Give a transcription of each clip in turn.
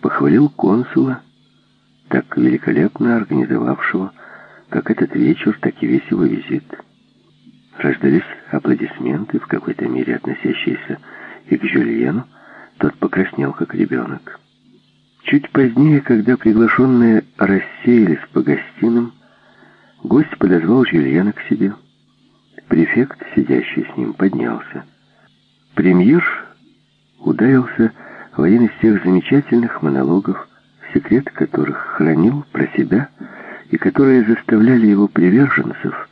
похвалил консула, так великолепно организовавшего как этот вечер, так и весь его визит. Раздались аплодисменты, в какой-то мере относящиеся и к Жюльену, тот покраснел, как ребенок. Чуть позднее, когда приглашенные рассеялись по гостиным, гость подозвал Жюльена к себе. Префект, сидящий с ним, поднялся. Премьер ударился в один из тех замечательных монологов, секрет которых хранил про себя и которые заставляли его приверженцев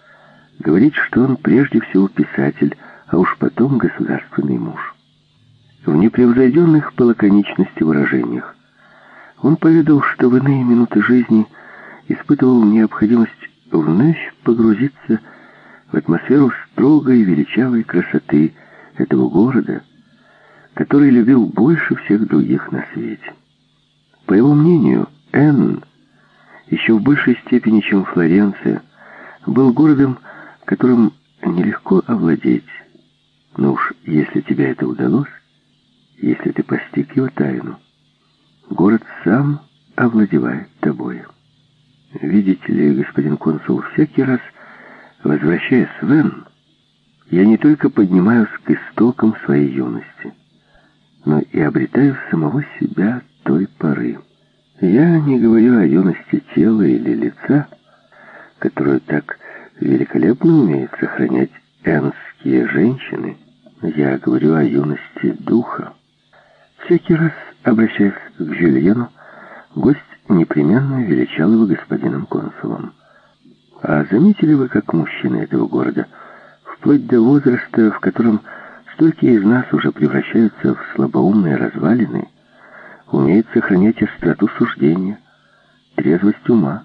говорить, что он прежде всего писатель, а уж потом государственный муж. В непревзойденных по лаконичности выражениях он поведал, что в иные минуты жизни испытывал необходимость вновь погрузиться в атмосферу строгой величавой красоты этого города, который любил больше всех других на свете. По его мнению, Энн, еще в большей степени, чем Флоренция, был городом, которым нелегко овладеть. Но уж если тебе это удалось, если ты постиг его тайну, город сам овладевает тобой. Видите ли, господин консул, всякий раз, возвращаясь в Вен, я не только поднимаюсь к истокам своей юности, но и обретаю самого себя той поры. Я не говорю о юности тела или лица, которую так великолепно умеют сохранять энские женщины. Я говорю о юности духа. Всякий раз, обращаясь к Жюльену, гость непременно величал его господином консулом. А заметили вы, как мужчины этого города, вплоть до возраста, в котором столько из нас уже превращаются в слабоумные развалины, умеют сохранять остроту суждения, трезвость ума,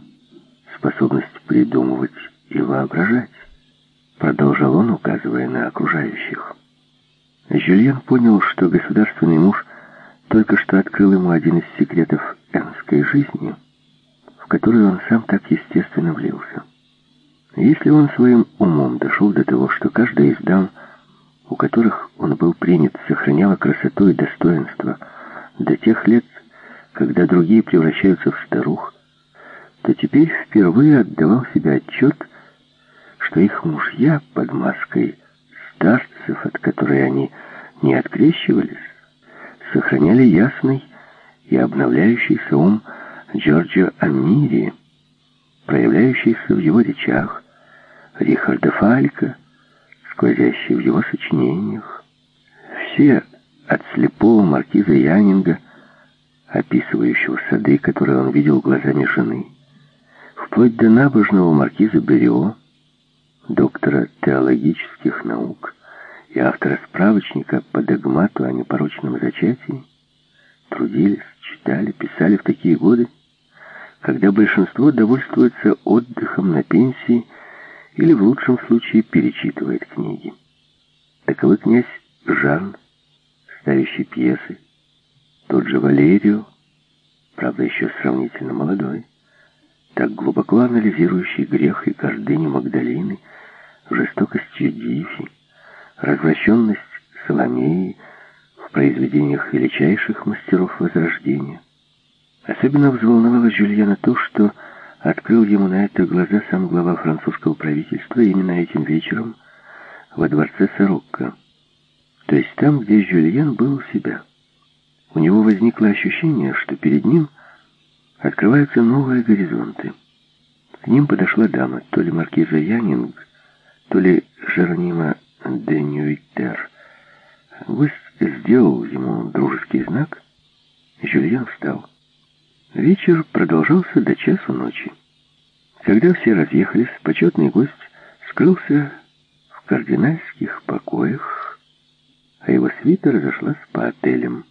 способность придумывать и воображать, продолжал он, указывая на окружающих. Жюльен понял, что государственный муж только что открыл ему один из секретов энской жизни, в которую он сам так естественно влился. Если он своим умом дошел до того, что каждая из дам, у которых он был принят, сохраняла красоту и достоинство до тех лет, когда другие превращаются в старух, то теперь впервые отдавал себе отчет, что их мужья под маской старцев, от которой они не открещивались, сохраняли ясный и обновляющийся ум Джорджио Амири, проявляющийся в его речах, Рихарда Фалька, сквозящий в его сочинениях. Все от слепого маркиза Янинга, описывающего сады, которые он видел глазами жены, вплоть до набожного маркиза Берио, доктора теологических наук и автора справочника по догмату о непорочном зачатии, трудились, читали, писали в такие годы, когда большинство довольствуется отдыхом на пенсии или в лучшем случае перечитывает книги. Таковы князь Жан, ставящий пьесы, тот же Валерио, правда еще сравнительно молодой, так глубоко анализирующий грех и гордыню Магдалины, жестокость Юдифи, развращенность Соломеи в произведениях величайших мастеров Возрождения. Особенно взволновало Жюльена то, что открыл ему на это глаза сам глава французского правительства именно этим вечером во дворце Сорокко, то есть там, где Жюльен был у себя. У него возникло ощущение, что перед ним открываются новые горизонты. К ним подошла дама, то ли маркиза Янинг, то ли Жеронима де Нюйтер. Гость сделал ему дружеский знак, Жюльен встал. Вечер продолжался до часу ночи. Когда все разъехались, почетный гость скрылся в кардинальских покоях, а его свита разошлась по отелям.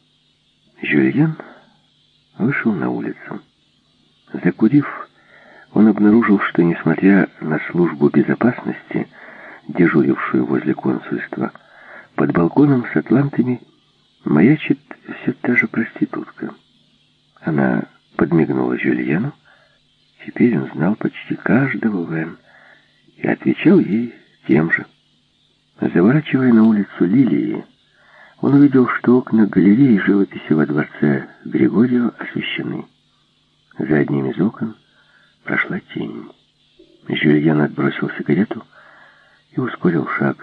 Жюльен вышел на улицу. Закурив, он обнаружил, что, несмотря на службу безопасности, дежурившую возле консульства, под балконом с атлантами маячит все та же проститутка. Она подмигнула Жюльену. Теперь он знал почти каждого Вен и отвечал ей тем же. Заворачивая на улицу лилии, он увидел, что окна галереи живописи во дворце Григорио освещены. За одним из окон прошла тень. Жюльен отбросил сигарету и ускорил шаг,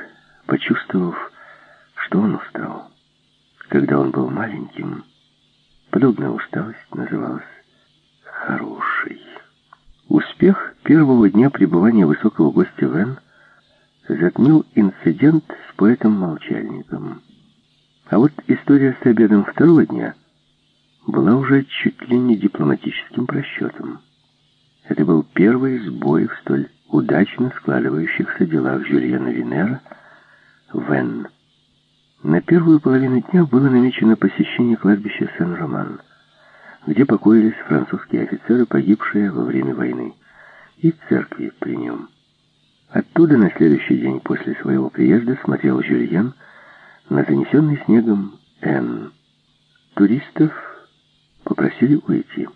почувствовав, что он устал. Когда он был маленьким, подобная усталость называлась. Успех первого дня пребывания высокого гостя Вен затмил инцидент с поэтом-молчальником. А вот история с обедом второго дня была уже чуть ли не дипломатическим просчетом. Это был первый сбой в столь удачно складывающихся делах Жюльена Винера Вен. На первую половину дня было намечено посещение кладбища Сен-Роман, где покоились французские офицеры, погибшие во время войны, и церкви при нем. Оттуда на следующий день после своего приезда смотрел Жюльен на занесенный снегом Н. Туристов попросили уйти.